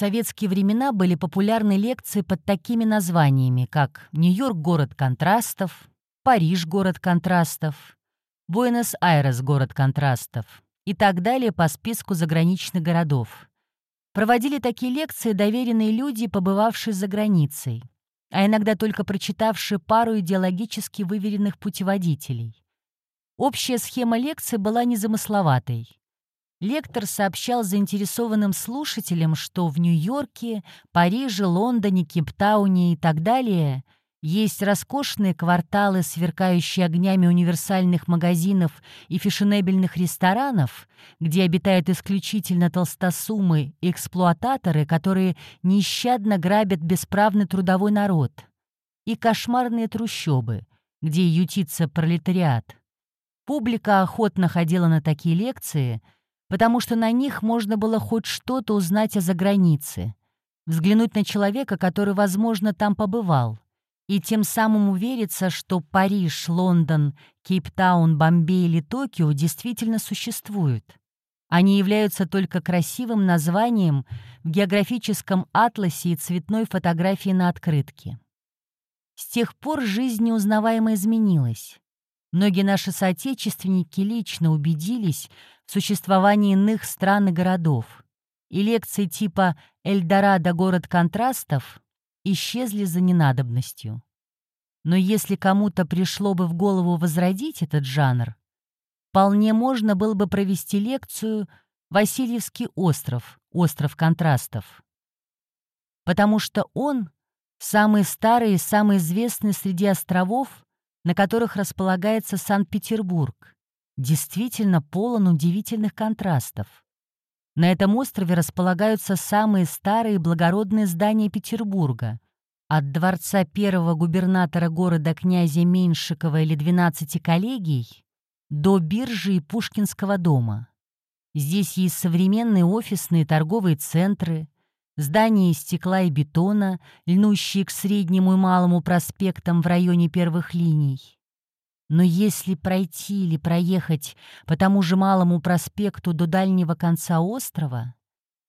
советские времена были популярны лекции под такими названиями, как «Нью-Йорк – город контрастов», «Париж – город контрастов», «Буэнос-Айрес – город контрастов» и так далее по списку заграничных городов. Проводили такие лекции доверенные люди, побывавшие за границей, а иногда только прочитавшие пару идеологически выверенных путеводителей. Общая схема лекции была незамысловатой. Лектор сообщал заинтересованным слушателям, что в Нью-Йорке, Париже, Лондоне, Кейптауне и так далее есть роскошные кварталы, сверкающие огнями универсальных магазинов и фешенебельных ресторанов, где обитают исключительно толстосумы и эксплуататоры, которые нещадно грабят бесправный трудовой народ, и кошмарные трущобы, где ютится пролетариат. Публика охотно ходила на такие лекции — потому что на них можно было хоть что-то узнать о загранице, взглянуть на человека, который, возможно, там побывал, и тем самым увериться, что Париж, Лондон, Кейптаун, Бомбей или Токио действительно существуют. Они являются только красивым названием в географическом атласе и цветной фотографии на открытке. С тех пор жизнь неузнаваемо изменилась. Многие наши соотечественники лично убедились в существовании иных стран и городов, и лекции типа «Эльдорадо. Город контрастов» исчезли за ненадобностью. Но если кому-то пришло бы в голову возродить этот жанр, вполне можно было бы провести лекцию «Васильевский остров. Остров контрастов». Потому что он — самый старый и самый известный среди островов, на которых располагается Санкт-Петербург, действительно полон удивительных контрастов. На этом острове располагаются самые старые благородные здания Петербурга, от дворца первого губернатора города князя Меньшикова или 12 коллегий до биржи и Пушкинского дома. Здесь есть современные офисные торговые центры, Здания из стекла и бетона, льнущие к среднему и малому проспектам в районе первых линий. Но если пройти или проехать по тому же малому проспекту до дальнего конца острова,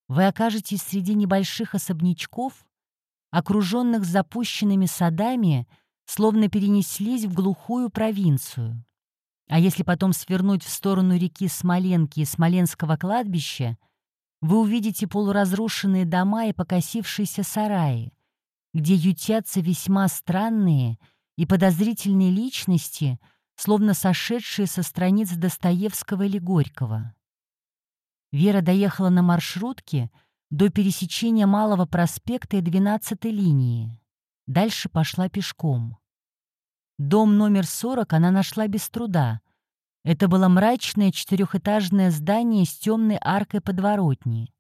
вы окажетесь среди небольших особнячков, окруженных запущенными садами, словно перенеслись в глухую провинцию. А если потом свернуть в сторону реки Смоленки и Смоленского кладбища — вы увидите полуразрушенные дома и покосившиеся сараи, где ютятся весьма странные и подозрительные личности, словно сошедшие со страниц Достоевского или Горького. Вера доехала на маршрутке до пересечения Малого проспекта и 12-й линии. Дальше пошла пешком. Дом номер 40 она нашла без труда — это было мрачное четырехэтажное здание с темной аркой подворотни.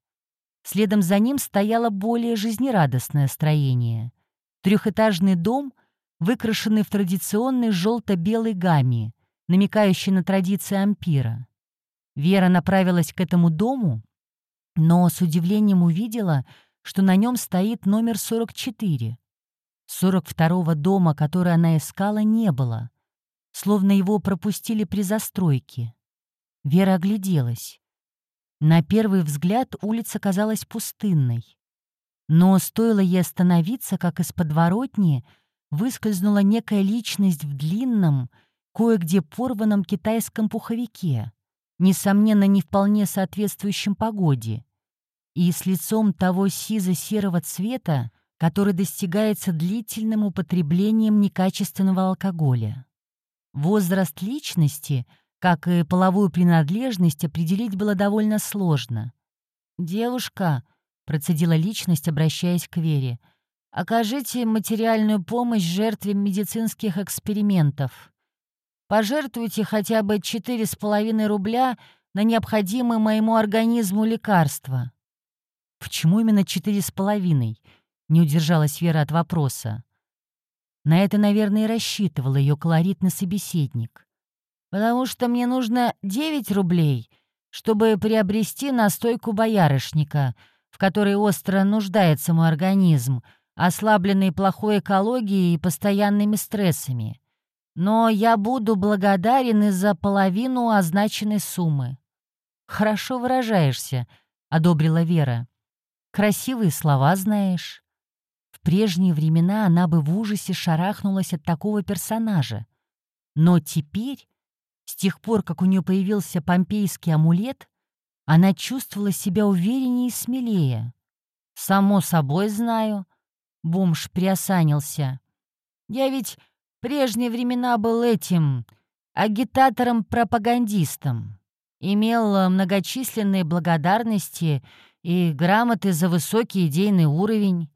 Следом за ним стояло более жизнерадостное строение. Трехэтажный дом, выкрашенный в традиционной желто-белой гамме, намекающий на традиции ампира. Вера направилась к этому дому, но с удивлением увидела, что на нем стоит номер 44. 42-го дома, который она искала, не было — словно его пропустили при застройке. Вера огляделась. На первый взгляд улица казалась пустынной. Но стоило ей остановиться, как из подворотни выскользнула некая личность в длинном, кое-где порванном китайском пуховике, несомненно, не вполне соответствующем погоде, и с лицом того сизо-серого цвета, который достигается длительным употреблением некачественного алкоголя. Возраст личности, как и половую принадлежность, определить было довольно сложно. «Девушка», — процедила личность, обращаясь к Вере, — «окажите материальную помощь жертве медицинских экспериментов. Пожертвуйте хотя бы четыре с половиной рубля на необходимые моему организму лекарства». «Почему именно четыре с половиной?» — не удержалась Вера от вопроса. На это, наверное, и рассчитывал ее колоритный собеседник. «Потому что мне нужно 9 рублей, чтобы приобрести настойку боярышника, в которой остро нуждается мой организм, ослабленный плохой экологией и постоянными стрессами. Но я буду благодарен и за половину означенной суммы». «Хорошо выражаешься», — одобрила Вера. Красивые слова знаешь. В прежние времена она бы в ужасе шарахнулась от такого персонажа. Но теперь, с тех пор, как у нее появился помпейский амулет, она чувствовала себя увереннее и смелее. «Само собой знаю», — бомж приосанился. «Я ведь в прежние времена был этим агитатором-пропагандистом. Имел многочисленные благодарности и грамоты за высокий идейный уровень,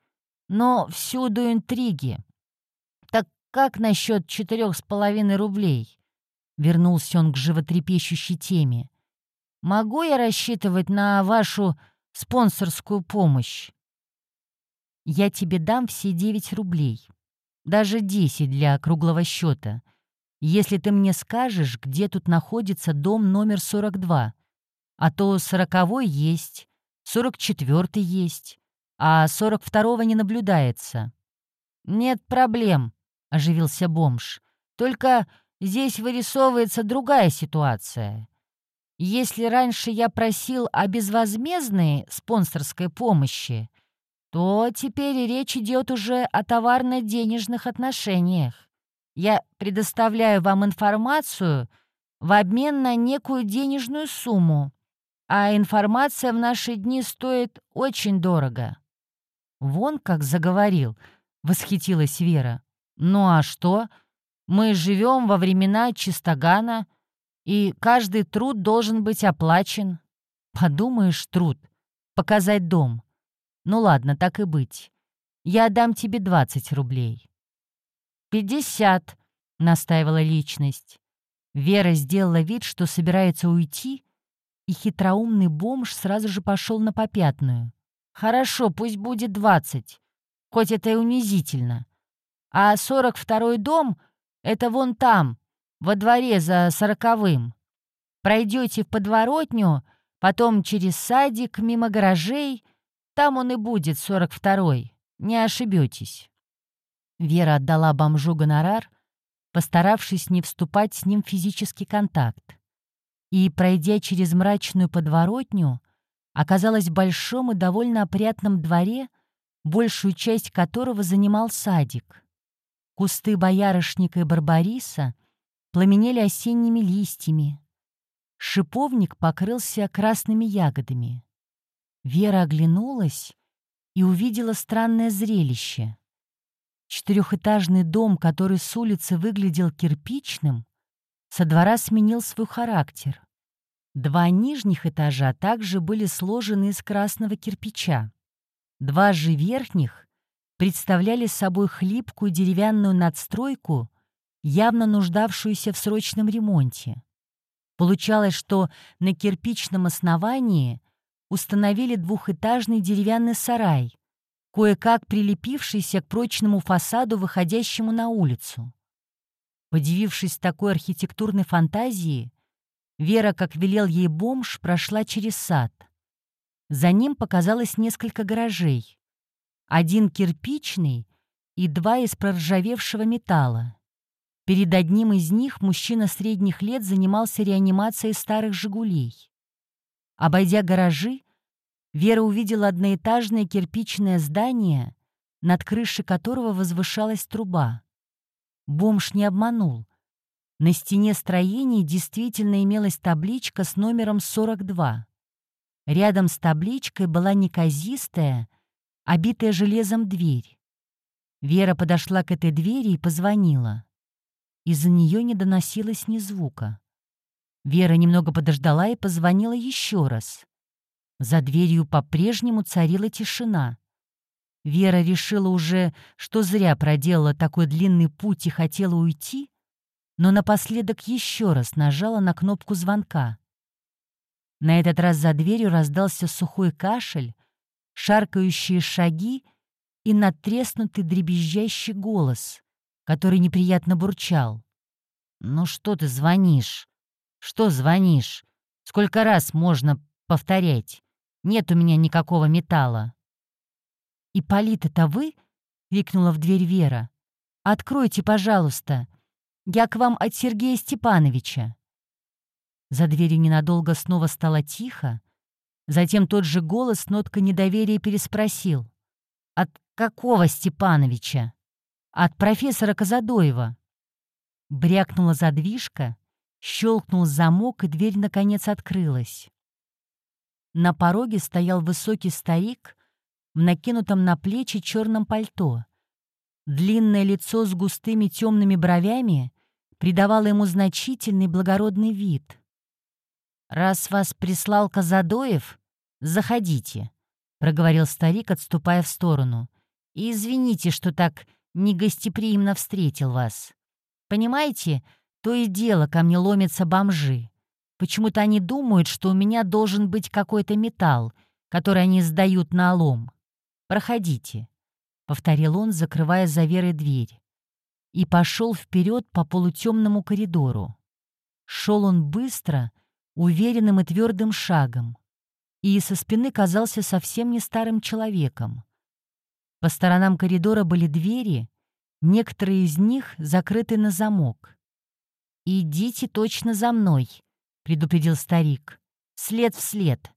но всюду интриги. Так как насчет четырех с половиной рублей? Вернулся он к животрепещущей теме. Могу я рассчитывать на вашу спонсорскую помощь? Я тебе дам все девять рублей. Даже десять для круглого счета. Если ты мне скажешь, где тут находится дом номер 42. А то сороковой есть, сорок четвертый есть, а сорок второго не наблюдается. «Нет проблем», — оживился бомж. «Только здесь вырисовывается другая ситуация. Если раньше я просил о безвозмездной спонсорской помощи, то теперь речь идет уже о товарно-денежных отношениях. Я предоставляю вам информацию в обмен на некую денежную сумму, а информация в наши дни стоит очень дорого». «Вон как заговорил», — восхитилась Вера. «Ну а что? Мы живем во времена чистогана, и каждый труд должен быть оплачен. Подумаешь, труд. Показать дом. Ну ладно, так и быть. Я дам тебе 20 рублей». «Пятьдесят», — настаивала личность. Вера сделала вид, что собирается уйти, и хитроумный бомж сразу же пошел на попятную. «Хорошо, пусть будет двадцать, хоть это и унизительно. А сорок второй дом — это вон там, во дворе за сороковым. Пройдете в подворотню, потом через садик, мимо гаражей, там он и будет, сорок второй, не ошибетесь». Вера отдала бомжу гонорар, постаравшись не вступать с ним в физический контакт и, пройдя через мрачную подворотню, оказалась в большом и довольно опрятном дворе, большую часть которого занимал садик. Кусты боярышника и барбариса пламенели осенними листьями. Шиповник покрылся красными ягодами. Вера оглянулась и увидела странное зрелище. Четырехэтажный дом, который с улицы выглядел кирпичным, со двора сменил свой характер. Два нижних этажа также были сложены из красного кирпича. Два же верхних представляли собой хлипкую деревянную надстройку, явно нуждавшуюся в срочном ремонте. Получалось, что на кирпичном основании установили двухэтажный деревянный сарай, кое-как прилепившийся к прочному фасаду, выходящему на улицу. Подивившись такой архитектурной фантазии, Вера, как велел ей бомж, прошла через сад. За ним показалось несколько гаражей. Один кирпичный и два из проржавевшего металла. Перед одним из них мужчина средних лет занимался реанимацией старых «Жигулей». Обойдя гаражи, Вера увидела одноэтажное кирпичное здание, над крышей которого возвышалась труба. Бомж не обманул. На стене строения действительно имелась табличка с номером 42. Рядом с табличкой была неказистая, обитая железом дверь. Вера подошла к этой двери и позвонила. Из-за нее не доносилось ни звука. Вера немного подождала и позвонила еще раз. За дверью по-прежнему царила тишина. Вера решила уже, что зря проделала такой длинный путь и хотела уйти, но напоследок еще раз нажала на кнопку звонка. На этот раз за дверью раздался сухой кашель, шаркающие шаги и надтреснутый дребезжащий голос, который неприятно бурчал. «Ну что ты звонишь? Что звонишь? Сколько раз можно повторять? Нет у меня никакого металла». «Ипполит, это вы?» — крикнула в дверь Вера. «Откройте, пожалуйста. Я к вам от Сергея Степановича». За дверью ненадолго снова стало тихо, Затем тот же голос с ноткой недоверия переспросил. «От какого Степановича?» «От профессора Казадоева». Брякнула задвижка, щелкнул замок, и дверь наконец открылась. На пороге стоял высокий старик в накинутом на плечи черном пальто. Длинное лицо с густыми темными бровями придавало ему значительный благородный вид. «Раз вас прислал Казадоев, заходите», — проговорил старик, отступая в сторону. «И извините, что так негостеприимно встретил вас. Понимаете, то и дело ко мне ломятся бомжи. Почему-то они думают, что у меня должен быть какой-то металл, который они сдают на лом. Проходите», — повторил он, закрывая за Верой дверь. И пошел вперед по полутемному коридору. Шел он быстро, уверенным и твердым шагом, и со спины казался совсем не старым человеком. По сторонам коридора были двери, некоторые из них закрыты на замок. «Идите точно за мной», — предупредил старик. «След в след.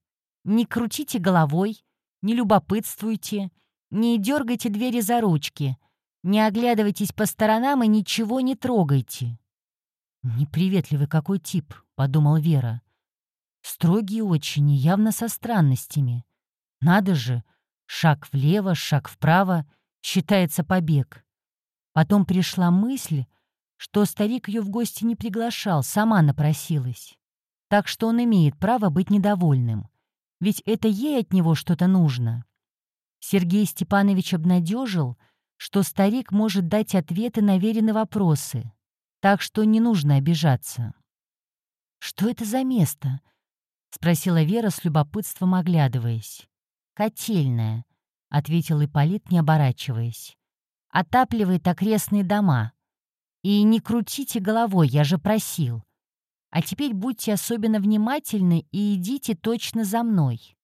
Не крутите головой, не любопытствуйте, не дергайте двери за ручки, не оглядывайтесь по сторонам и ничего не трогайте». «Неприветливый какой тип», — подумал Вера. Строгий очень и явно со странностями. Надо же, шаг влево, шаг вправо, считается побег. Потом пришла мысль, что старик ее в гости не приглашал, сама напросилась. Так что он имеет право быть недовольным. Ведь это ей от него что-то нужно. Сергей Степанович обнадежил, что старик может дать ответы на веренные вопросы, так что не нужно обижаться. «Что это за место?» — спросила Вера с любопытством оглядываясь. «Котельная», — ответил Ипполит, не оборачиваясь. «Отапливает окрестные дома. И не крутите головой, я же просил. А теперь будьте особенно внимательны и идите точно за мной».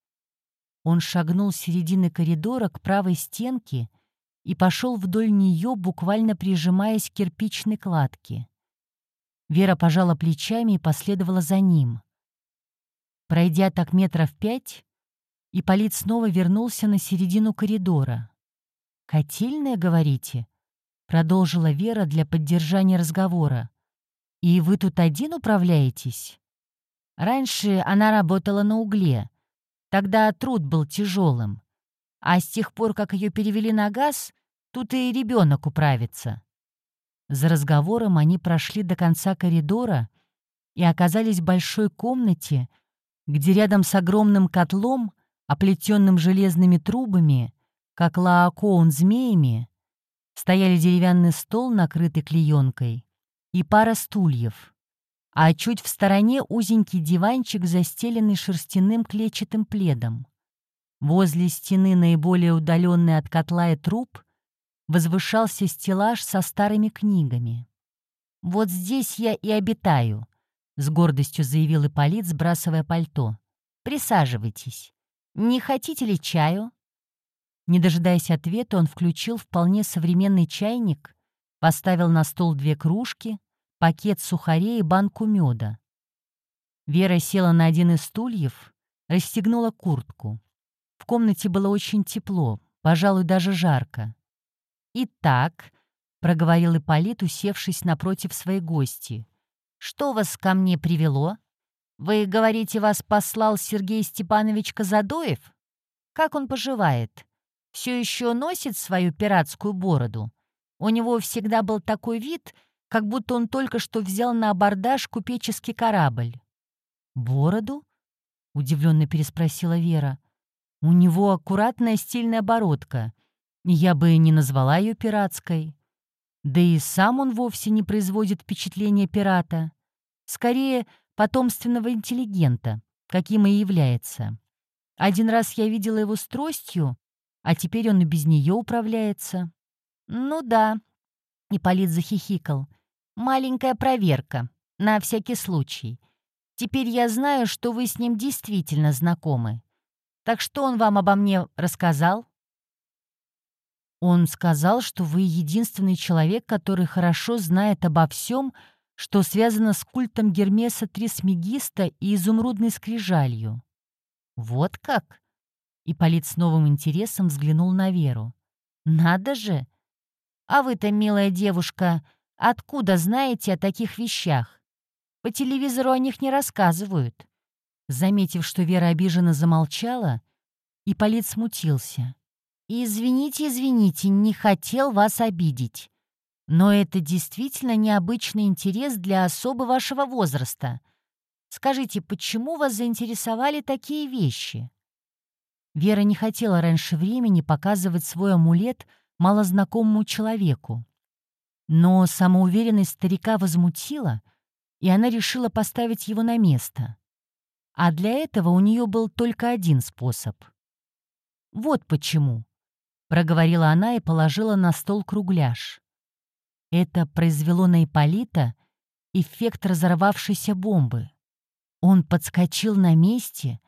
Он шагнул с середины коридора к правой стенке и пошел вдоль нее, буквально прижимаясь к кирпичной кладке. Вера пожала плечами и последовала за ним. Пройдя так метров пять, Ипполит снова вернулся на середину коридора. «Котельная, говорите?» — продолжила Вера для поддержания разговора. «И вы тут один управляетесь?» Раньше она работала на угле. Тогда труд был тяжелым. А с тех пор, как ее перевели на газ, тут и ребенок управится. За разговором они прошли до конца коридора и оказались в большой комнате, где рядом с огромным котлом, оплетенным железными трубами, как лаокоун змеями, стояли деревянный стол, накрытый клеенкой, и пара стульев, а чуть в стороне узенький диванчик, застеленный шерстяным клетчатым пледом. Возле стены, наиболее удаленной от котла и труб, возвышался стеллаж со старыми книгами. «Вот здесь я и обитаю», — с гордостью заявил Ипполит, сбрасывая пальто. «Присаживайтесь. Не хотите ли чаю?» Не дожидаясь ответа, он включил вполне современный чайник, поставил на стол две кружки, пакет сухарей и банку меда. Вера села на один из стульев, расстегнула куртку. В комнате было очень тепло, пожалуй, даже жарко. «Итак», — проговорил Ипполит, усевшись напротив своей гости, что вас ко мне привело? Вы говорите, вас послал Сергей Степанович Казадоев? Как он поживает? Все еще носит свою пиратскую бороду? У него всегда был такой вид, как будто он только что взял на абордаж купеческий корабль. «Бороду?» — удивленно переспросила Вера. «У него аккуратная стильная бородка. Я бы не назвала ее пиратской. Да и сам он вовсе не производит впечатления пирата. Скорее, потомственного интеллигента, каким и является. Один раз я видела его с тростью, а теперь он и без нее управляется. «Ну да», — Ипполит захихикал, — «маленькая проверка, на всякий случай. Теперь я знаю, что вы с ним действительно знакомы. Так что он вам обо мне рассказал?» Он сказал, что вы единственный человек, который хорошо знает обо всем, что связано с культом Гермеса Трисмегиста и изумрудной скрижалью. «Вот как?» Ипполит с новым интересом взглянул на Веру. «Надо же! А вы-то, милая девушка, откуда знаете о таких вещах? По телевизору о них не рассказывают». Заметив, что Вера обиженно замолчала, Ипполит смутился. «Извините, извините, не хотел вас обидеть. Но это действительно необычный интерес для особо вашего возраста. Скажите, почему вас заинтересовали такие вещи?» Вера не хотела раньше времени показывать свой амулет малознакомому человеку. Но самоуверенность старика возмутила, и она решила поставить его на место. А для этого у нее был только один способ. «Вот почему», — проговорила она и положила на стол кругляш. Это произвело на Ипполита эффект разорвавшейся бомбы. Он подскочил на месте,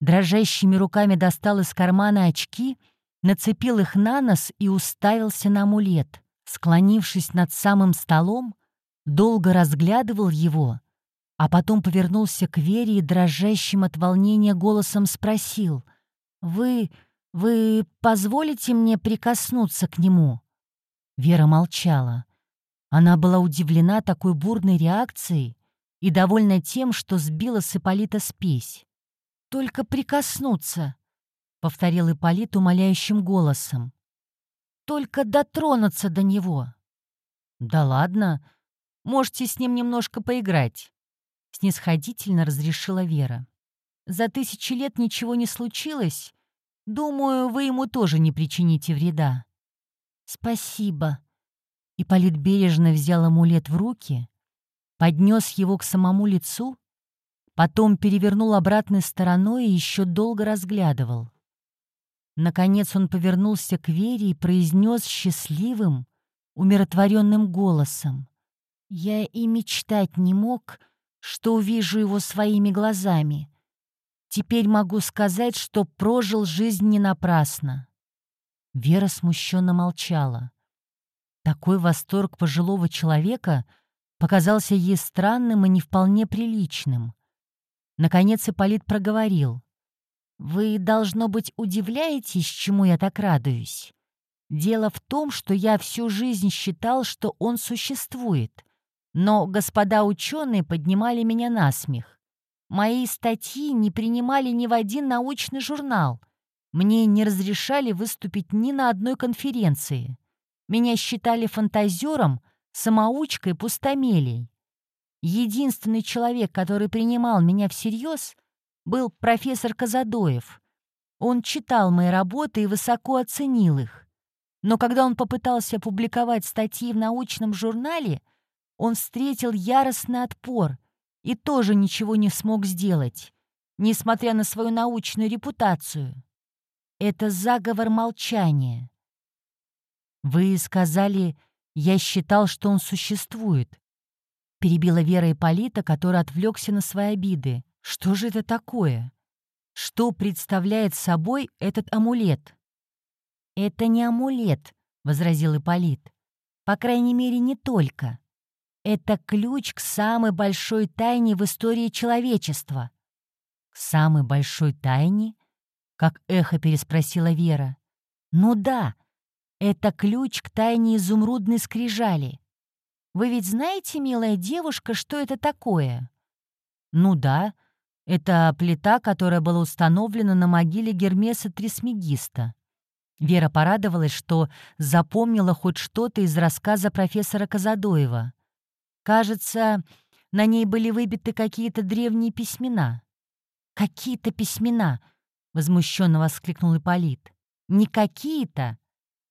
дрожащими руками достал из кармана очки, нацепил их на нос и уставился на амулет. Склонившись над самым столом, долго разглядывал его, а потом повернулся к Вере и дрожащим от волнения голосом спросил «Вы... вы позволите мне прикоснуться к нему?» Вера молчала. Она была удивлена такой бурной реакцией и довольна тем, что сбила с Ипполита спесь. «Только прикоснуться», — повторил Ипполит умоляющим голосом. «Только дотронуться до него». «Да ладно, можете с ним немножко поиграть», — снисходительно разрешила Вера. «За тысячи лет ничего не случилось. Думаю, вы ему тоже не причините вреда». «Спасибо», Ипполит бережно взял амулет в руки, поднес его к самому лицу, потом перевернул обратной стороной и еще долго разглядывал. Наконец он повернулся к Вере и произнес счастливым, умиротворенным голосом. «Я и мечтать не мог, что увижу его своими глазами. Теперь могу сказать, что прожил жизнь не напрасно». Вера смущенно молчала. Такой восторг пожилого человека показался ей странным и не вполне приличным. Наконец Ипполит проговорил. «Вы, должно быть, удивляетесь, чему я так радуюсь. Дело в том, что я всю жизнь считал, что он существует, но господа ученые поднимали меня на смех. Мои статьи не принимали ни в один научный журнал. Мне не разрешали выступить ни на одной конференции. Меня считали фантазером, самоучкой, пустомелей. Единственный человек, который принимал меня всерьез, был профессор Казадоев. Он читал мои работы и высоко оценил их. Но когда он попытался опубликовать статьи в научном журнале, он встретил яростный отпор и тоже ничего не смог сделать, несмотря на свою научную репутацию. Это заговор молчания. «Вы сказали, я считал, что он существует», — перебила Вера Ипполита, который отвлекся на свои обиды. «Что же это такое? Что представляет собой этот амулет?» «Это не амулет», — возразил Ипполит. «По крайней мере, не только. Это ключ к самой большой тайне в истории человечества». «К самой большой тайне?» — как эхо переспросила Вера. «Ну да, это ключ к тайне изумрудной скрижали. Вы ведь знаете, милая девушка, что это такое? Ну да, это плита, которая была установлена на могиле Гермеса Трисмегиста. Вера порадовалась, что запомнила хоть что-то из рассказа профессора Казадоева. Кажется, на ней были выбиты какие-то древние письмена. «Какие-то письмена!» — возмущенно воскликнул Ипполит. «Не какие-то,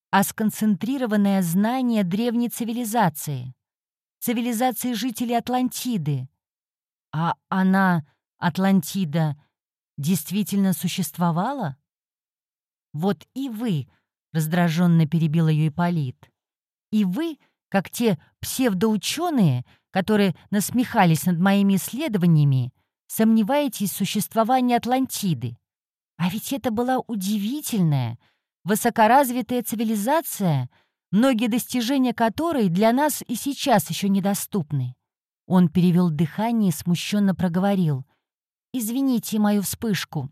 а сконцентрированное знание древней цивилизации, цивилизации жителей Атлантиды. А она, Атлантида, действительно существовала? Вот и вы, раздраженно перебил ее Ипполит, и вы, как те псевдоученые, которые насмехались над моими исследованиями, сомневаетесь в существовании Атлантиды. А ведь это была удивительная, высокоразвитая цивилизация, многие достижения которой для нас и сейчас еще недоступны. Он перевел дыхание и смущенно проговорил. «Извините мою вспышку.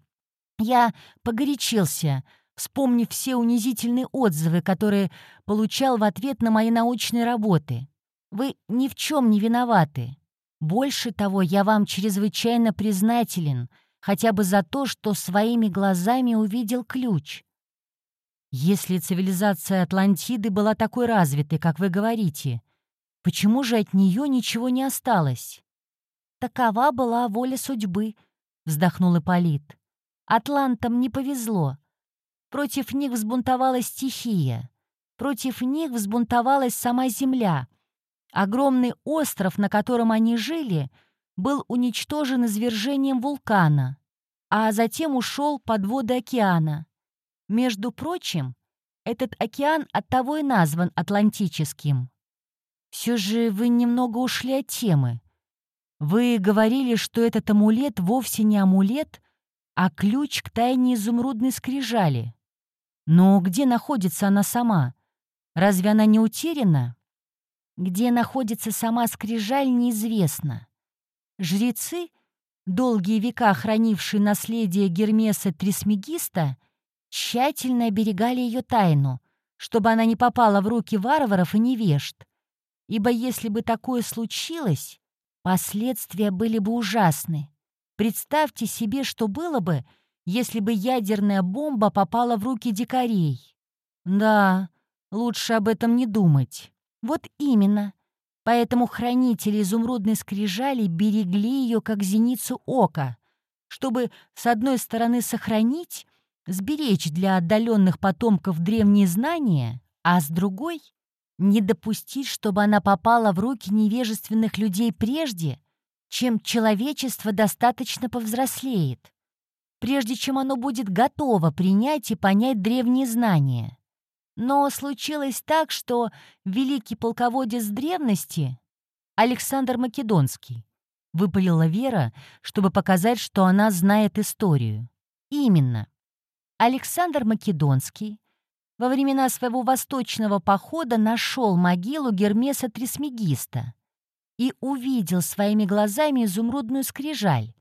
Я погорячился, вспомнив все унизительные отзывы, которые получал в ответ на мои научные работы. Вы ни в чем не виноваты. Больше того, я вам чрезвычайно признателен, хотя бы за то, что своими глазами увидел ключ. Если цивилизация Атлантиды была такой развитой, как вы говорите, почему же от нее ничего не осталось? Такова была воля судьбы, вздохнул Ипполит. Атлантам не повезло. Против них взбунтовалась стихия. Против них взбунтовалась сама Земля. Огромный остров, на котором они жили, был уничтожен извержением вулкана, а затем ушел под воды океана. Между прочим, этот океан оттого и назван Атлантическим. Все же вы немного ушли от темы. Вы говорили, что этот амулет вовсе не амулет, а ключ к тайне изумрудной скрижали. Но где находится она сама? Разве она не утеряна? Где находится сама скрижаль, неизвестно. Жрецы, долгие века хранившие наследие Гермеса Трисмегиста, тщательно оберегали ее тайну, чтобы она не попала в руки варваров и невежд. Ибо если бы такое случилось, последствия были бы ужасны. Представьте себе, что было бы, если бы ядерная бомба попала в руки дикарей. Да, лучше об этом не думать. Вот именно. Поэтому хранители изумрудной скрижали берегли ее как зеницу ока, чтобы, с одной стороны, сохранить, сберечь для отдаленных потомков древние знания, а с другой — не допустить, чтобы она попала в руки невежественных людей прежде, чем человечество достаточно повзрослеет, прежде чем оно будет готово принять и понять древние знания. Но случилось так, что великий полководец древности, Александр Македонский, выпалила Вера, чтобы показать, что она знает историю. Именно. Александр Македонский во времена своего восточного похода нашел могилу Гермеса Трисмегиста и увидел своими глазами изумрудную скрижаль.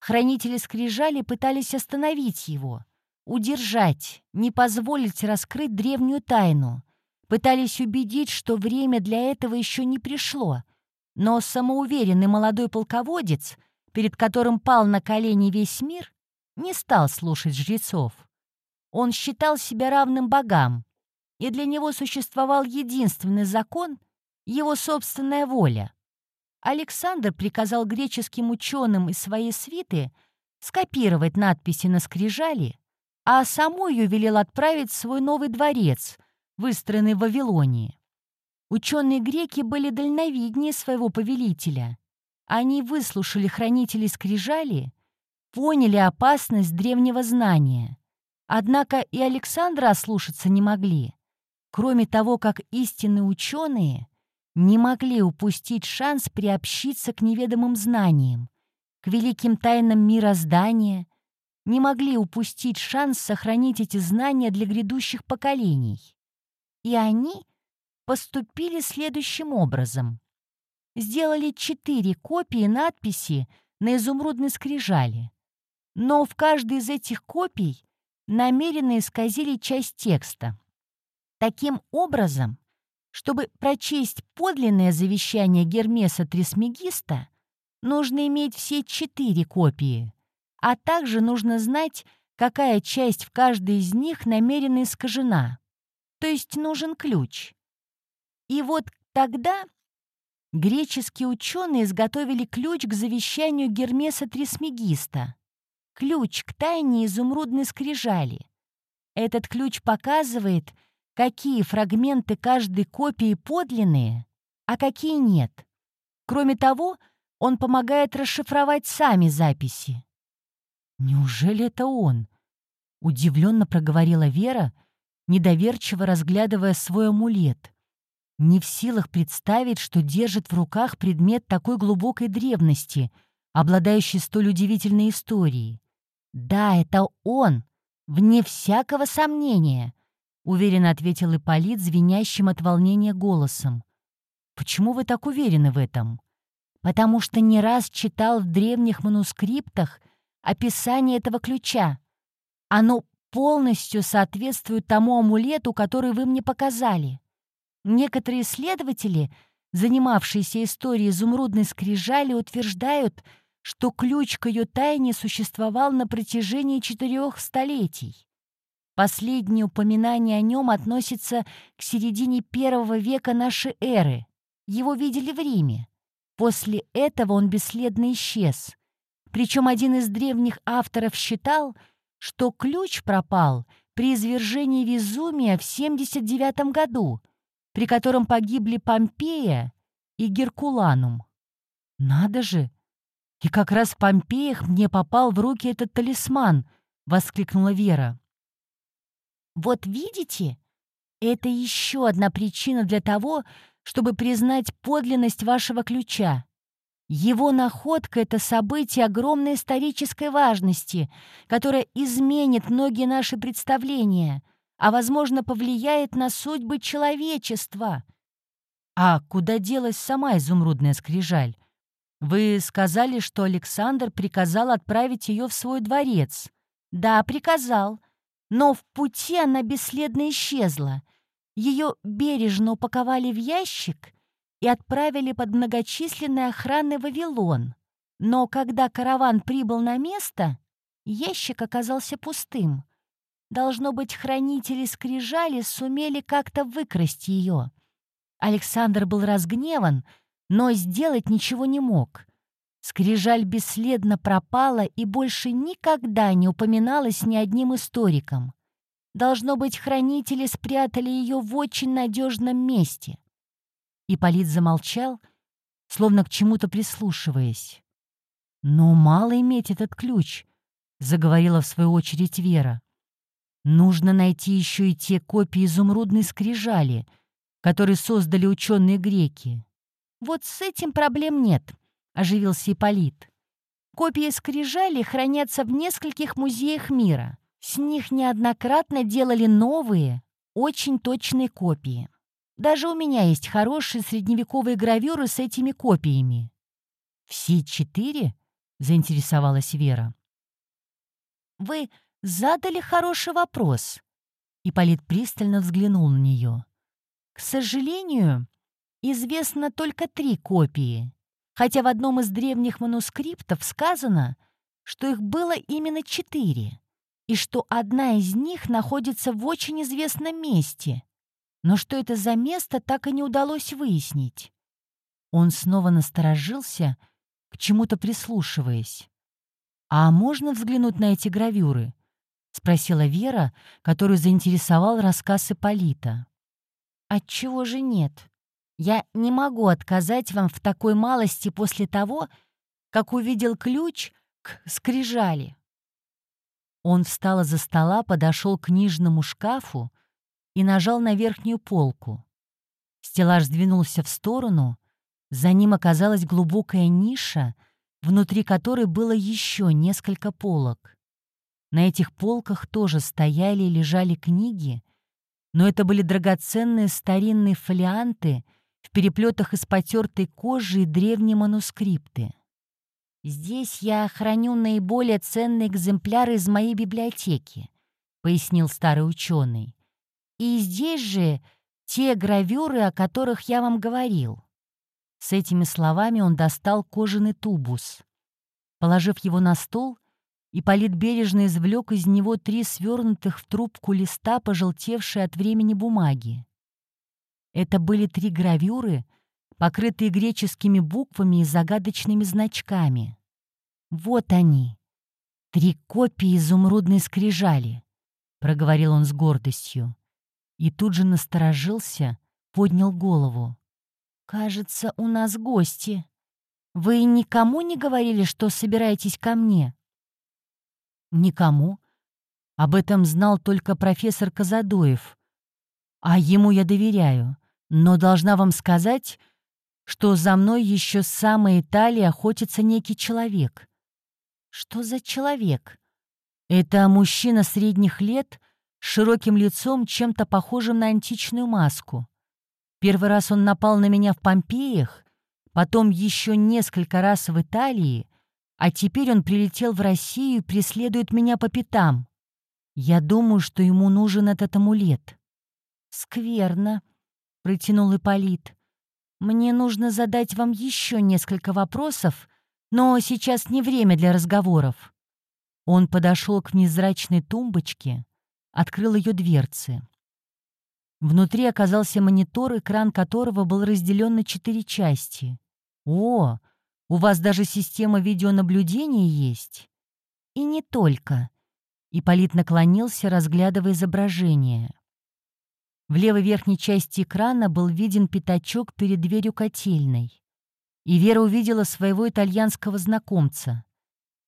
Хранители скрижали пытались остановить его, удержать, не позволить раскрыть древнюю тайну. Пытались убедить, что время для этого еще не пришло. Но самоуверенный молодой полководец, перед которым пал на колени весь мир, не стал слушать жрецов. Он считал себя равным богам, и для него существовал единственный закон — его собственная воля. Александр приказал греческим ученым из своей свиты скопировать надписи на скрижали, а саму ее велел отправить в свой новый дворец, выстроенный в Вавилонии. Ученые греки были дальновиднее своего повелителя. Они выслушали хранителей скрижали, поняли опасность древнего знания. Однако и Александра ослушаться не могли. Кроме того, как истинные ученые не могли упустить шанс приобщиться к неведомым знаниям, к великим тайнам мироздания — не могли упустить шанс сохранить эти знания для грядущих поколений. И они поступили следующим образом. Сделали четыре копии надписи на изумрудной скрижали. Но в каждой из этих копий намеренно исказили часть текста. Таким образом, чтобы прочесть подлинное завещание Гермеса Трисмегиста, нужно иметь все четыре копии — а также нужно знать, какая часть в каждой из них намеренно искажена. То есть нужен ключ. И вот тогда греческие ученые изготовили ключ к завещанию Гермеса Трисмегиста. Ключ к тайне изумрудной скрижали. Этот ключ показывает, какие фрагменты каждой копии подлинные, а какие нет. Кроме того, он помогает расшифровать сами записи. «Неужели это он?» — удивленно проговорила Вера, недоверчиво разглядывая свой амулет. Не в силах представить, что держит в руках предмет такой глубокой древности, обладающий столь удивительной историей. «Да, это он, вне всякого сомнения», — уверенно ответил Ипполит звенящим от волнения голосом. «Почему вы так уверены в этом?» «Потому что не раз читал в древних манускриптах описание этого ключа. Оно полностью соответствует тому амулету, который вы мне показали. Некоторые исследователи, занимавшиеся историей изумрудной скрижали, утверждают, что ключ к ее тайне существовал на протяжении четырех столетий. Последнее упоминание о нем относится к середине первого века нашей эры. Его видели в Риме. После этого он бесследно исчез. Причем один из древних авторов считал, что ключ пропал при извержении Везумия в 79 году, при котором погибли Помпея и Геркуланум. Надо же! И как раз в Помпеях мне попал в руки этот талисман, воскликнула Вера. Вот видите, это еще одна причина для того, чтобы признать подлинность вашего ключа. Его находка — это событие огромной исторической важности, которое изменит многие наши представления, а, возможно, повлияет на судьбы человечества. А куда делась сама изумрудная скрижаль? Вы сказали, что Александр приказал отправить ее в свой дворец. Да, приказал. Но в пути она бесследно исчезла. Ее бережно упаковали в ящик и отправили под многочисленной охраной Вавилон. Но когда караван прибыл на место, ящик оказался пустым. Должно быть, хранители скрижали сумели как-то выкрасть ее. Александр был разгневан, но сделать ничего не мог. Скрижаль бесследно пропала и больше никогда не упоминалась ни одним историком. Должно быть, хранители спрятали ее в очень надежном месте. Ипполит замолчал, словно к чему-то прислушиваясь. «Но мало иметь этот ключ», — заговорила в свою очередь Вера. «Нужно найти еще и те копии изумрудной скрижали, которые создали ученые греки. Вот с этим проблем нет», оживился Ипполит. Копии скрижали хранятся в нескольких музеях мира. С них неоднократно делали новые, очень точные копии. Даже у меня есть хорошие средневековые гравюры с этими копиями. «Все четыре?» — заинтересовалась Вера. «Вы задали хороший вопрос». Ипполит пристально взглянул на нее. «К сожалению, известно только три копии хотя в одном из древних манускриптов сказано, что их было именно четыре, и что одна из них находится в очень известном месте. Но что это за место, так и не удалось выяснить. Он снова насторожился, к чему-то прислушиваясь. «А можно взглянуть на эти гравюры?» — спросила Вера, которую заинтересовал рассказ Ипполита. «Отчего же нет?» Я не могу отказать вам в такой малости после того, как увидел ключ к скрижали. Он встал из-за стола, подошел к книжному шкафу и нажал на верхнюю полку. Стеллаж сдвинулся в сторону, за ним оказалась глубокая ниша, внутри которой было еще несколько полок. На этих полках тоже стояли и лежали книги, но это были драгоценные старинные фолианты — в переплетах из потертой кожи и древние манускрипты. «Здесь я храню наиболее ценные экземпляры из моей библиотеки», — пояснил старый ученый. «И здесь же те гравюры, о которых я вам говорил». С этими словами он достал кожаный тубус. Положив его на стол, Ипполит бережно извлек из него три свернутых в трубку листа, пожелтевшие от времени бумаги. Это были три гравюры, покрытые греческими буквами и загадочными значками. «Вот они, три копии изумрудной скрижали», — проговорил он с гордостью. И тут же насторожился, поднял голову. «Кажется, у нас гости. Вы никому не говорили, что собираетесь ко мне?» «Никому. Об этом знал только профессор Казадоев, а ему я доверяю. Но должна вам сказать, что за мной еще с самой Италии охотится некий человек. Что за человек? Это мужчина средних лет с широким лицом, чем-то похожим на античную маску. Первый раз он напал на меня в Помпеях, потом еще несколько раз в Италии, а теперь он прилетел в Россию и преследует меня по пятам. Я думаю, что ему нужен этот амулет. Скверно, протянул Ипполит. Мне нужно задать вам еще несколько вопросов, но сейчас не время для разговоров. Он подошел к незрачной тумбочке, открыл ее дверцы. Внутри оказался монитор, экран которого был разделен на четыре части. «О, у вас даже система видеонаблюдения есть?» «И не только». Ипполит наклонился, разглядывая изображение. В левой верхней части экрана был виден пятачок перед дверью котельной. И Вера увидела своего итальянского знакомца.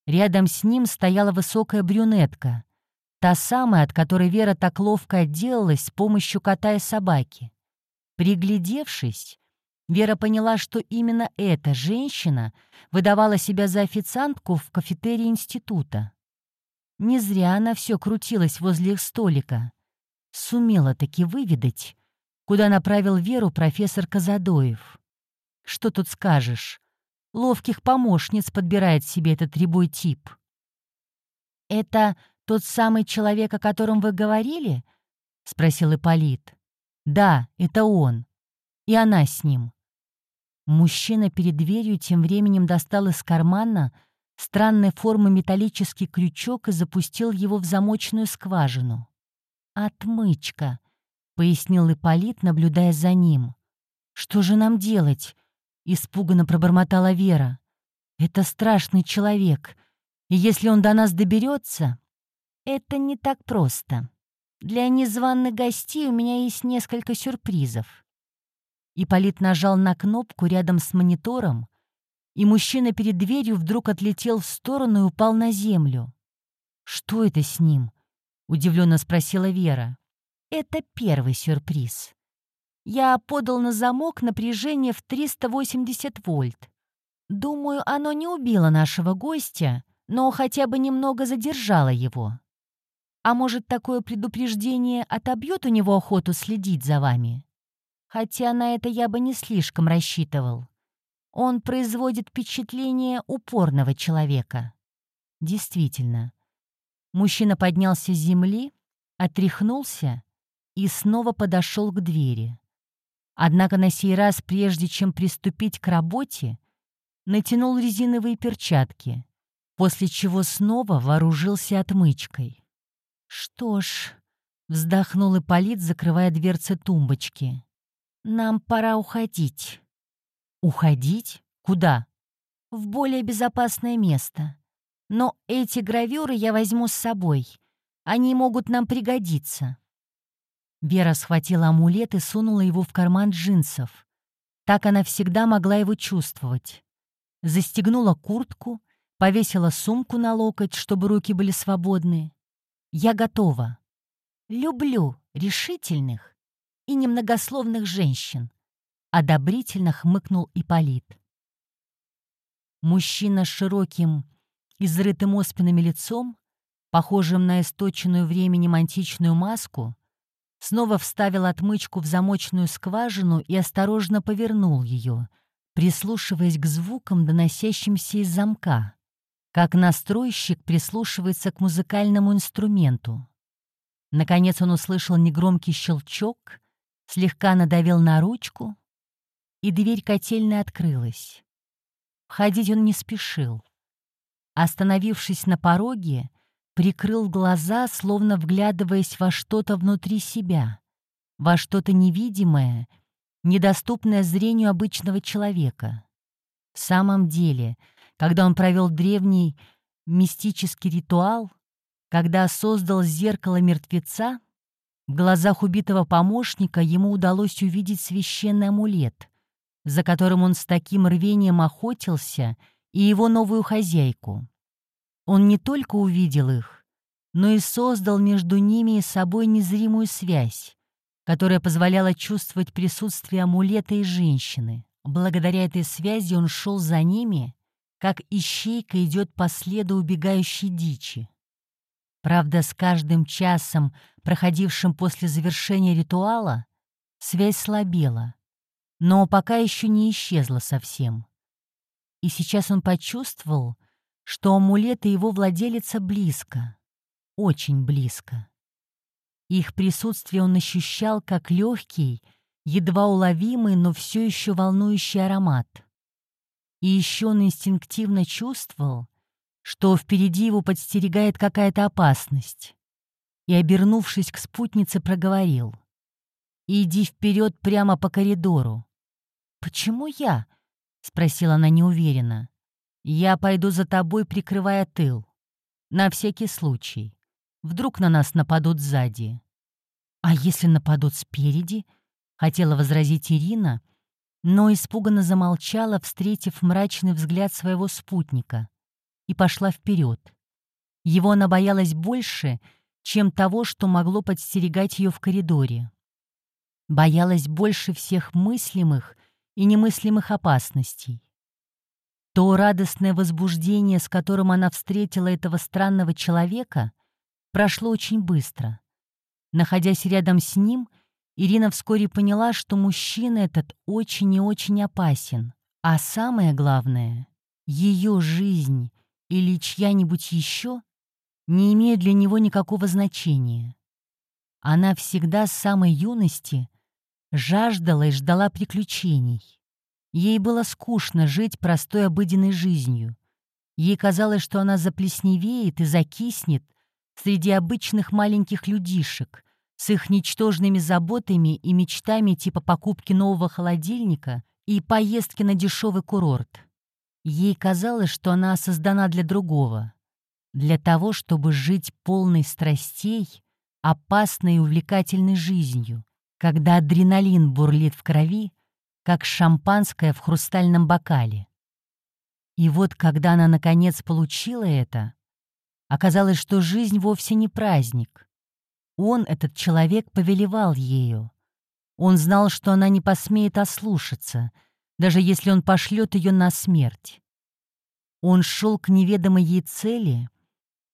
Рядом с ним стояла высокая брюнетка, Та самая, от которой Вера так ловко отделалась с помощью кота и собаки. Приглядевшись, Вера поняла, что именно эта женщина выдавала себя за официантку в кафетерии института. Не зря она все крутилась возле их столика. Сумела таки выведать, куда направил Веру профессор Казадоев. Что тут скажешь? Ловких помощниц подбирает себе этот рябой тип. «Это «Тот самый человек, о котором вы говорили?» — спросил Ипполит. «Да, это он. И она с ним». Мужчина перед дверью тем временем достал из кармана странной формы металлический крючок и запустил его в замочную скважину. «Отмычка», — пояснил Ипполит, наблюдая за ним. «Что же нам делать?» — испуганно пробормотала Вера. «Это страшный человек, и если он до нас доберется, это не так просто. Для незваных гостей у меня есть несколько сюрпризов. Ипполит нажал на кнопку рядом с монитором, и мужчина перед дверью вдруг отлетел в сторону и упал на землю. «Что это с ним?» — удивленно спросила Вера. «Это первый сюрприз. Я подал на замок напряжение в 380 вольт. Думаю, оно не убило нашего гостя, но хотя бы немного задержало его. А может, такое предупреждение отобьет у него охоту следить за вами? Хотя на это я бы не слишком рассчитывал. Он производит впечатление упорного человека. Действительно. Мужчина поднялся с земли, отряхнулся и снова подошел к двери. Однако на сей раз, прежде чем приступить к работе, натянул резиновые перчатки, после чего снова вооружился отмычкой. «Что ж», — вздохнул Ипполит, закрывая дверцы тумбочки, — «нам пора уходить». «Уходить? Куда?» «В более безопасное место. Но эти гравюры я возьму с собой. Они могут нам пригодиться». Вера схватила амулет и сунула его в карман джинсов. Так она всегда могла его чувствовать. Застегнула куртку, повесила сумку на локоть, чтобы руки были свободны, я готова. Люблю решительных и немногословных женщин. Одобрительно хмыкнул Ипполит. Мужчина с широким, изрытым оспинами лицом, похожим на источенную временем античную маску, снова вставил отмычку в замочную скважину и осторожно повернул ее, прислушиваясь к звукам, доносящимся из замка как настройщик прислушивается к музыкальному инструменту. Наконец он услышал негромкий щелчок, слегка надавил на ручку, и дверь котельной открылась. Входить он не спешил. Остановившись на пороге, прикрыл глаза, словно вглядываясь во что-то внутри себя, во что-то невидимое, недоступное зрению обычного человека. В самом деле — когда он провел древний мистический ритуал, когда создал зеркало мертвеца, в глазах убитого помощника ему удалось увидеть священный амулет, за которым он с таким рвением охотился, и его новую хозяйку. Он не только увидел их, но и создал между ними и собой незримую связь, которая позволяла чувствовать присутствие амулета и женщины. Благодаря этой связи он шел за ними как ищейка идет по следу убегающей дичи. Правда, с каждым часом, проходившим после завершения ритуала, связь слабела, но пока еще не исчезла совсем. И сейчас он почувствовал, что амулет и его владелица близко, очень близко. Их присутствие он ощущал как легкий, едва уловимый, но все еще волнующий аромат. И еще он инстинктивно чувствовал, что впереди его подстерегает какая-то опасность. И, обернувшись к спутнице, проговорил. «Иди вперед прямо по коридору». «Почему я?» — спросила она неуверенно. «Я пойду за тобой, прикрывая тыл. На всякий случай. Вдруг на нас нападут сзади». «А если нападут спереди?» — хотела возразить Ирина, но испуганно замолчала, встретив мрачный взгляд своего спутника, и пошла вперед. Его она боялась больше, чем того, что могло подстерегать ее в коридоре. Боялась больше всех мыслимых и немыслимых опасностей. То радостное возбуждение, с которым она встретила этого странного человека, прошло очень быстро. Находясь рядом с ним, Ирина вскоре поняла, что мужчина этот очень и очень опасен. А самое главное, ее жизнь или чья-нибудь еще не имеют для него никакого значения. Она всегда с самой юности жаждала и ждала приключений. Ей было скучно жить простой обыденной жизнью. Ей казалось, что она заплесневеет и закиснет среди обычных маленьких людишек с их ничтожными заботами и мечтами типа покупки нового холодильника и поездки на дешевый курорт. Ей казалось, что она создана для другого, для того, чтобы жить полной страстей, опасной и увлекательной жизнью, когда адреналин бурлит в крови, как шампанское в хрустальном бокале. И вот, когда она наконец получила это, оказалось, что жизнь вовсе не праздник. Он, этот человек, повелевал ею. Он знал, что она не посмеет ослушаться, даже если он пошлет ее на смерть. Он шел к неведомой ей цели —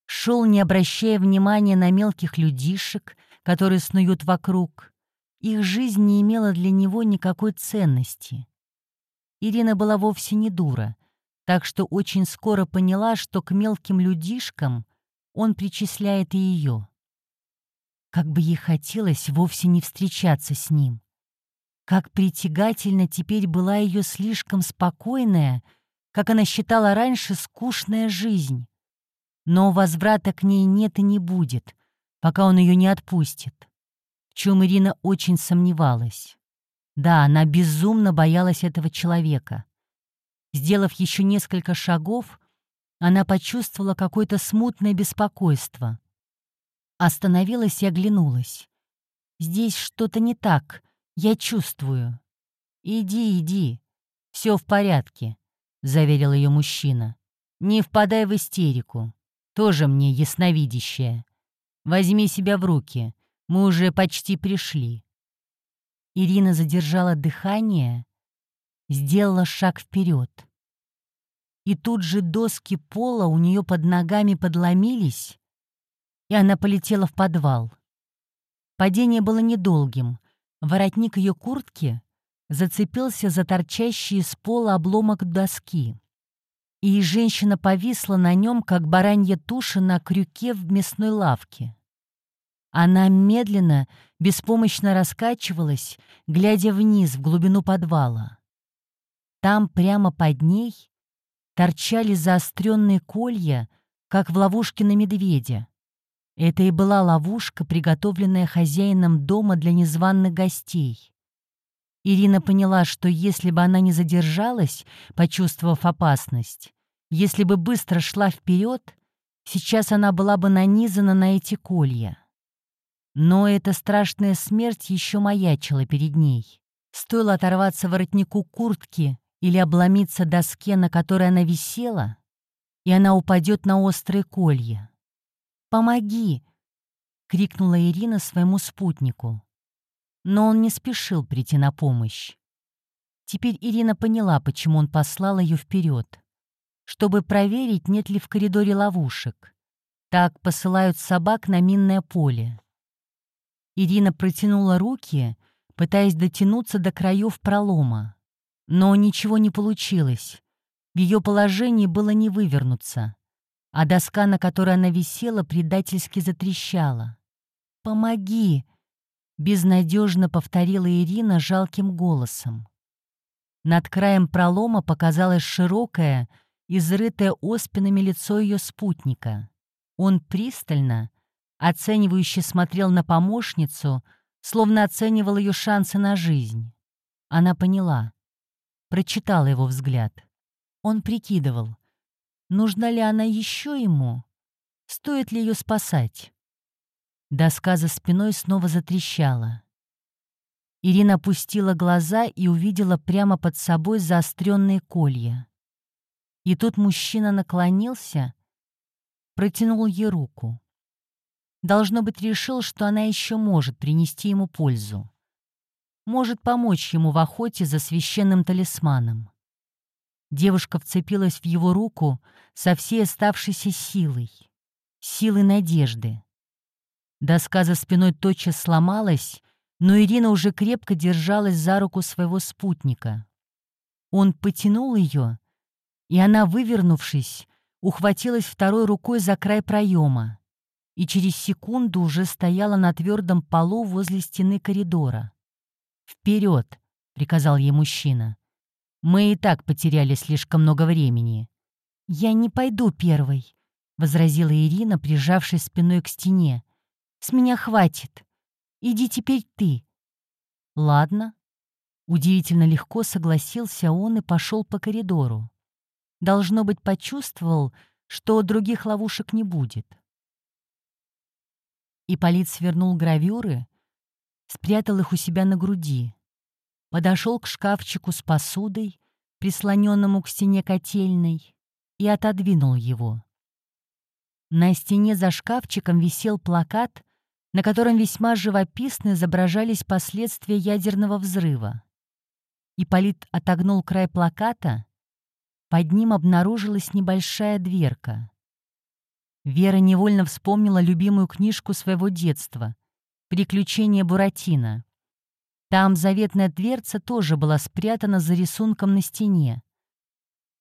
шел, не обращая внимания на мелких людишек, которые снуют вокруг. Их жизнь не имела для него никакой ценности. Ирина была вовсе не дура, так что очень скоро поняла, что к мелким людишкам он причисляет и ее. Как бы ей хотелось вовсе не встречаться с ним. Как притягательно теперь была ее слишком спокойная, как она считала раньше, скучная жизнь. Но возврата к ней нет и не будет, пока он ее не отпустит. Чем Ирина очень сомневалась. Да, она безумно боялась этого человека. Сделав еще несколько шагов, она почувствовала какое-то смутное беспокойство. Остановилась и оглянулась. «Здесь что-то не так, я чувствую». «Иди, иди, все в порядке», — заверил ее мужчина. «Не впадай в истерику тоже мне ясновидящая. Возьми себя в руки, мы уже почти пришли». Ирина задержала дыхание, сделала шаг вперед. И тут же доски пола у нее под ногами подломились, и она полетела в подвал. Падение было недолгим. Воротник ее куртки зацепился за торчащий из пола обломок доски и женщина повисла на нем, как баранья туша на крюке в мясной лавке. Она медленно, беспомощно раскачивалась, глядя вниз, в глубину подвала. Там, прямо под ней, торчали заостренные колья, как в ловушке на медведя. Это и была ловушка, приготовленная хозяином дома для незваных гостей. Ирина поняла, что если бы она не задержалась, почувствовав опасность, если бы быстро шла вперед, сейчас она была бы нанизана на эти колья. Но эта страшная смерть еще маячила перед ней. Стоило оторваться воротнику куртки или обломиться доске, на которой она висела, и она упадет на острые колья. «Помоги!» — крикнула Ирина своему спутнику. Но он не спешил прийти на помощь. Теперь Ирина поняла, почему он послал ее вперед чтобы проверить, нет ли в коридоре ловушек. Так посылают собак на минное поле. Ирина протянула руки, пытаясь дотянуться до краев пролома. Но ничего не получилось. В ее положении было не вывернуться. а доска, на которой она висела, предательски затрещала. «Помоги!» — безнадежно повторила Ирина жалким голосом. Над краем пролома показалось широкое, изрытое оспинами лицо ее спутника. Он пристально, оценивающе смотрел на помощницу, словно оценивал ее шансы на жизнь. Она поняла, прочитала его взгляд. Он прикидывал, нужна ли она еще ему, стоит ли ее спасать. Доска за спиной снова затрещала. Ирина опустила глаза и увидела прямо под собой заостренные колья. И тут мужчина наклонился, протянул ей руку. Должно быть, решил, что она еще может принести ему пользу. Может помочь ему в охоте за священным талисманом. Девушка вцепилась в его руку со всей оставшейся силой. Силой надежды. Доска за спиной тотчас сломалась, но Ирина уже крепко держалась за руку своего спутника. Он потянул ее, и она, вывернувшись, ухватилась второй рукой за край проема и через секунду уже стояла на твердом полу возле стены коридора. «Вперед!» — приказал ей мужчина. «Мы и так потеряли слишком много времени». «Я не пойду первой», — возразила Ирина, прижавшись спиной к стене. «С меня хватит. Иди теперь ты». «Ладно». Удивительно легко согласился он и пошел по коридору. Должно быть, почувствовал, что других ловушек не будет. Ипполит свернул гравюры, спрятал их у себя на груди, подошел к шкафчику с посудой, прислоненному к стене котельной, и отодвинул его. На стене за шкафчиком висел плакат, на котором весьма живописно изображались последствия ядерного взрыва. Ипполит отогнул край плаката, под ним обнаружилась небольшая дверка. Вера невольно вспомнила любимую книжку своего детства «Приключения Буратино». Там заветная дверца тоже была спрятана за рисунком на стене.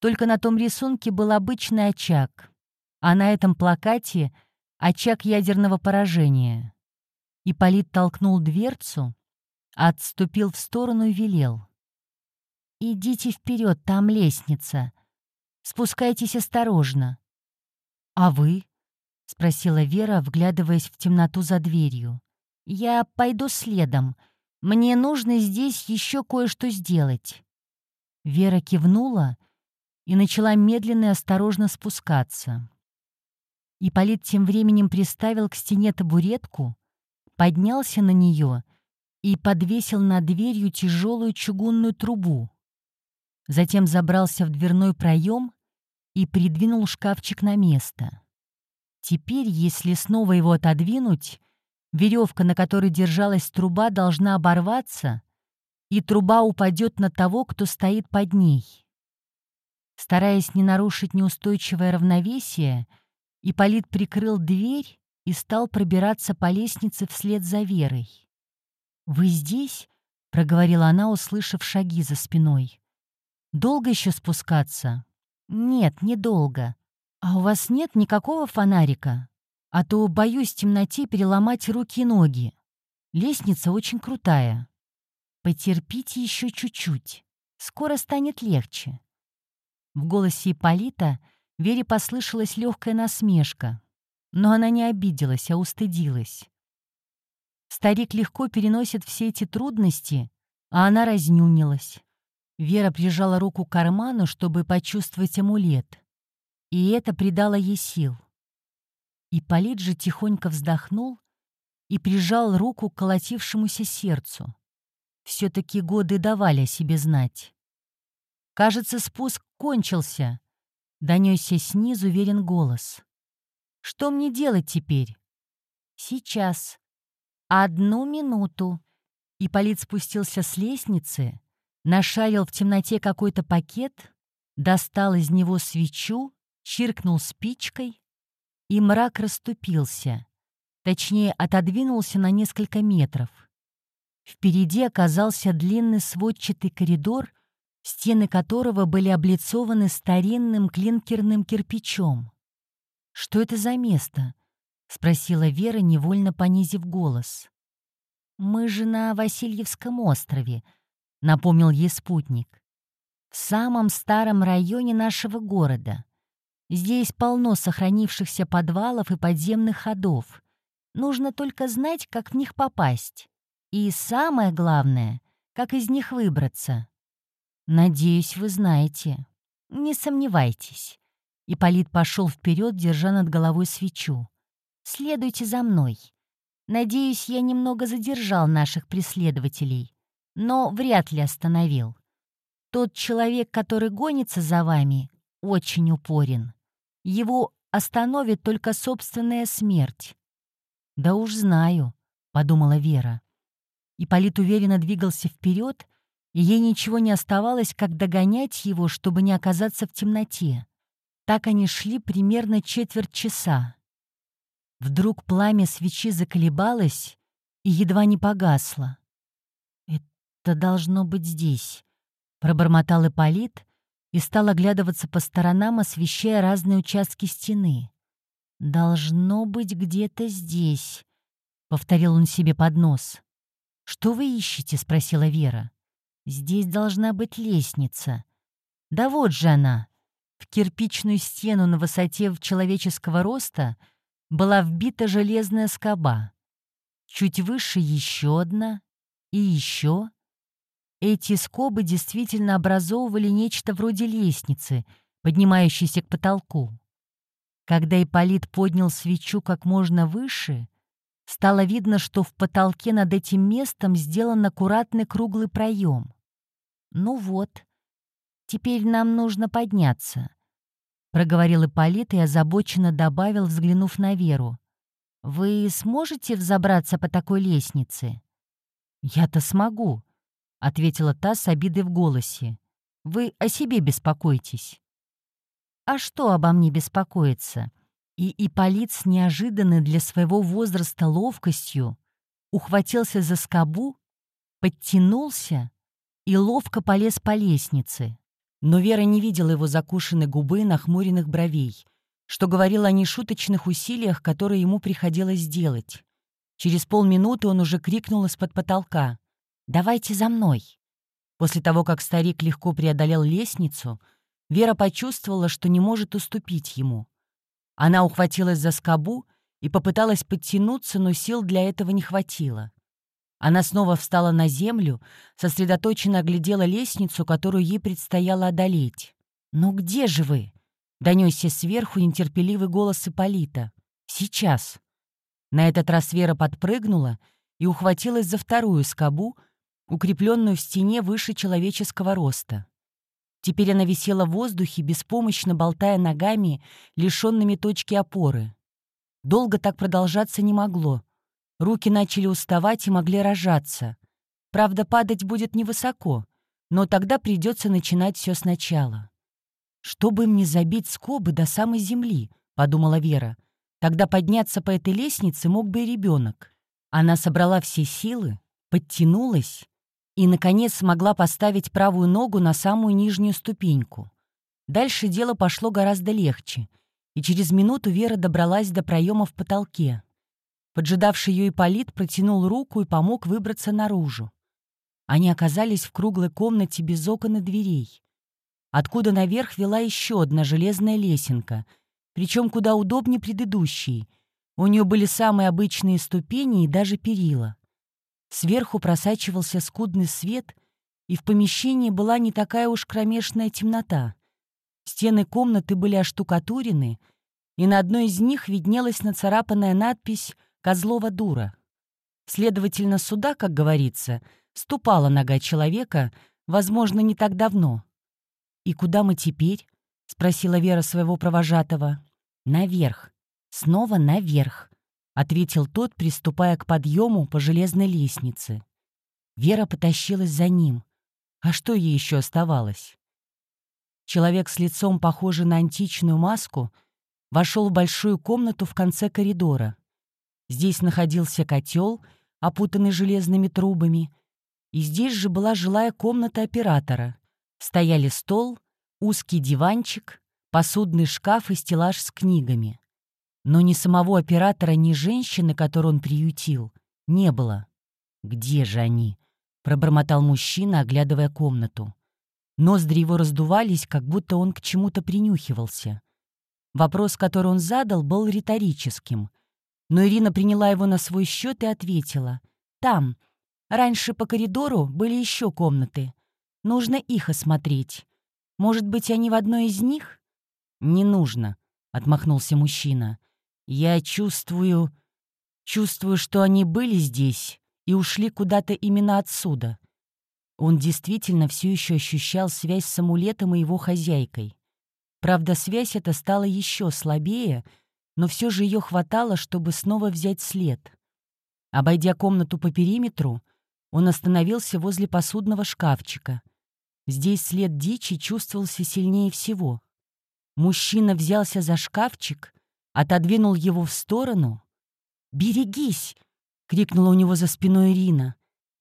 Только на том рисунке был обычный очаг, а на этом плакате — очаг ядерного поражения. Ипполит толкнул дверцу, отступил в сторону и велел. «Идите вперед, там лестница. Спускайтесь осторожно». «А вы?» — спросила Вера, вглядываясь в темноту за дверью. «Я пойду следом. Мне нужно здесь еще кое-что сделать». Вера кивнула и начала медленно и осторожно спускаться. Ипполит тем временем приставил к стене табуретку, поднялся на нее и подвесил над дверью тяжелую чугунную трубу. Затем забрался в дверной проем и придвинул шкафчик на место. Теперь, если снова его отодвинуть, веревка, на которой держалась труба, должна оборваться, и труба упадет на того, кто стоит под ней. Стараясь не нарушить неустойчивое равновесие, Ипполит прикрыл дверь и стал пробираться по лестнице вслед за Верой. «Вы здесь?» — проговорила она, услышав шаги за спиной. «Долго еще спускаться?» «Нет, недолго. «А у вас нет никакого фонарика? А то боюсь в темноте переломать руки и ноги. Лестница очень крутая. Потерпите еще чуть-чуть. Скоро станет легче». В голосе Ипполита Вере послышалась легкая насмешка, но она не обиделась, а устыдилась. Старик легко переносит все эти трудности, а она разнюнилась. Вера прижала руку к карману, чтобы почувствовать амулет и это придало ей сил. И Полит же тихонько вздохнул и прижал руку к колотившемуся сердцу. Все-таки годы давали о себе знать. «Кажется, спуск кончился», — донесся снизу верен голос. «Что мне делать теперь?» «Сейчас. Одну минуту». И Полит спустился с лестницы, нашарил в темноте какой-то пакет, достал из него свечу чиркнул спичкой, и мрак расступился, точнее, отодвинулся на несколько метров. Впереди оказался длинный сводчатый коридор, стены которого были облицованы старинным клинкерным кирпичом. «Что это за место?» — спросила Вера, невольно понизив голос. «Мы же на Васильевском острове», — напомнил ей спутник. «В самом старом районе нашего города. Здесь полно сохранившихся подвалов и подземных ходов. Нужно только знать, как в них попасть. И самое главное, как из них выбраться. Надеюсь, вы знаете. Не сомневайтесь». Ипполит пошел вперед, держа над головой свечу. «Следуйте за мной. Надеюсь, я немного задержал наших преследователей, но вряд ли остановил. Тот человек, который гонится за вами, очень упорен. Его остановит только собственная смерть». «Да уж знаю», — подумала Вера. Ипполит уверенно двигался вперед, и ей ничего не оставалось, как догонять его, чтобы не оказаться в темноте. Так они шли примерно четверть часа. Вдруг пламя свечи заколебалось и едва не погасло. «Это должно быть здесь», — пробормотал Ипполит и стал оглядываться по сторонам, освещая разные участки стены. «Должно быть где-то здесь», — повторил он себе под нос. «Что вы ищете?» — спросила Вера. «Здесь должна быть лестница». «Да вот же она!» В кирпичную стену на высоте человеческого роста была вбита железная скоба. Чуть выше еще одна и еще. Эти скобы действительно образовывали нечто вроде лестницы, поднимающейся к потолку. Когда Ипполит поднял свечу как можно выше, стало видно, что в потолке над этим местом сделан аккуратный круглый проем. «Ну вот, теперь нам нужно подняться проговорил Ипполит и озабоченно добавил, взглянув на Веру. «Вы сможете взобраться по такой лестнице?» «Я-то смогу», — ответила та с обидой в голосе. «Вы о себе беспокойтесь». «А что обо мне беспокоиться?» И Ипполит с неожиданной для своего возраста ловкостью ухватился за скобу, подтянулся и ловко полез по лестнице. Но Вера не видела его закушенной губы и нахмуренных бровей, что говорило о нешуточных усилиях, которые ему приходилось делать. Через полминуты он уже крикнул из-под потолка. «Давайте за мной!» После того, как старик легко преодолел лестницу, Вера почувствовала, что не может уступить ему. Она ухватилась за скобу и попыталась подтянуться, но сил для этого не хватило. Она снова встала на землю, сосредоточенно оглядела лестницу, которую ей предстояло одолеть. «Ну где же вы?» — донесся сверху нетерпеливый голос Ипполита. «Сейчас». На этот раз Вера подпрыгнула и ухватилась за вторую скобу, укрепленную в стене выше человеческого роста. Теперь она висела в воздухе, беспомощно болтая ногами, лишенными точки опоры. Долго так продолжаться не могло. Руки начали уставать и могли рожаться. Правда, падать будет невысоко, но тогда придется начинать все сначала. «Чтобы им не забить скобы до самой земли», — подумала Вера. «Тогда подняться по этой лестнице мог бы и ребенок». Она собрала все силы, подтянулась и, наконец, смогла поставить правую ногу на самую нижнюю ступеньку. Дальше дело пошло гораздо легче, и через минуту Вера добралась до проема в потолке. Поджидавший ее Ипполит протянул руку и помог выбраться наружу. Они оказались в круглой комнате без окон и дверей, откуда наверх вела еще одна железная лесенка, причем куда удобнее предыдущей. У нее были самые обычные ступени и даже перила. Сверху просачивался скудный свет, и в помещении была не такая уж кромешная темнота. Стены комнаты были оштукатурены, и на одной из них виднелась нацарапанная надпись Козлова дура. Следовательно, сюда, как говорится, ступала нога человека, возможно, не так давно. «И куда мы теперь?» — спросила Вера своего провожатого. «Наверх. Снова наверх», — ответил тот, приступая к подъему по железной лестнице. Вера потащилась за ним. А что ей еще оставалось? Человек с лицом, похожий на античную маску, вошел в большую комнату в конце коридора. Здесь находился котел, опутанный железными трубами, и здесь же была жилая комната оператора. Стояли стол, узкий диванчик, посудный шкаф и стеллаж с книгами. Но ни самого оператора, ни женщины, которую он приютил, не было. «Где же они?» — пробормотал мужчина, оглядывая комнату. Ноздри его раздувались, как будто он к чему-то принюхивался. Вопрос, который он задал, был риторическим. Но Ирина приняла его на свой счет и ответила. «Там. Раньше по коридору были еще комнаты. Нужно их осмотреть. Может быть, они в одной из них?» «Не нужно», — отмахнулся мужчина. «Я чувствую... чувствую, что они были здесь и ушли куда-то именно отсюда. Он действительно все еще ощущал связь с амулетом и его хозяйкой. Правда, связь эта стала еще слабее, но все же ее хватало, чтобы снова взять след. Обойдя комнату по периметру, он остановился возле посудного шкафчика. Здесь след дичи чувствовался сильнее всего. Мужчина взялся за шкафчик, отодвинул его в сторону. «Берегись!» — крикнула у него за спиной Ирина.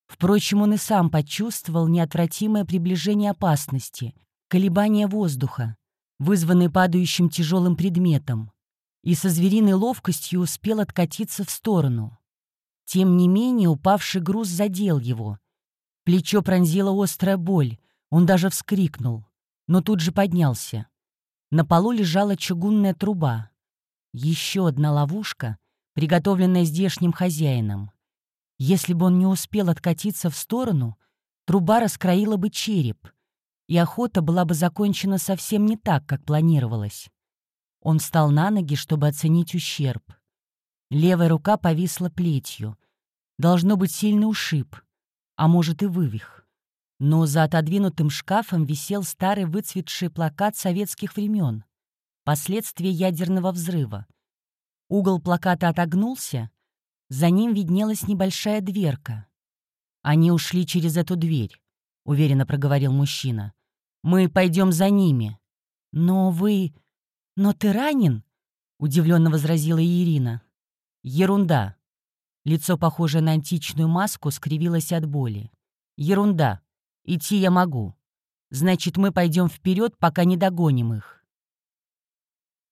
Впрочем, он и сам почувствовал неотвратимое приближение опасности, колебания воздуха, вызванные падающим тяжелым предметом, и со звериной ловкостью успел откатиться в сторону. Тем не менее упавший груз задел его. Плечо пронзила острая боль, он даже вскрикнул, но тут же поднялся. На полу лежала чугунная труба. Еще одна ловушка, приготовленная здешним хозяином. Если бы он не успел откатиться в сторону, труба раскроила бы череп, и охота была бы закончена совсем не так, как планировалось. Он встал на ноги, чтобы оценить ущерб. Левая рука повисла плетью. Должно быть сильный ушиб, а может и вывих. Но за отодвинутым шкафом висел старый выцветший плакат советских времен. Последствия ядерного взрыва. Угол плаката отогнулся, за ним виднелась небольшая дверка. «Они ушли через эту дверь», — уверенно проговорил мужчина. «Мы пойдем за ними». «Но вы... Но ты ранен?» — удивленно возразила Ирина. «Ерунда». Лицо, похожее на античную маску, скривилось от боли. «Ерунда. Идти я могу. Значит, мы пойдем вперед, пока не догоним их».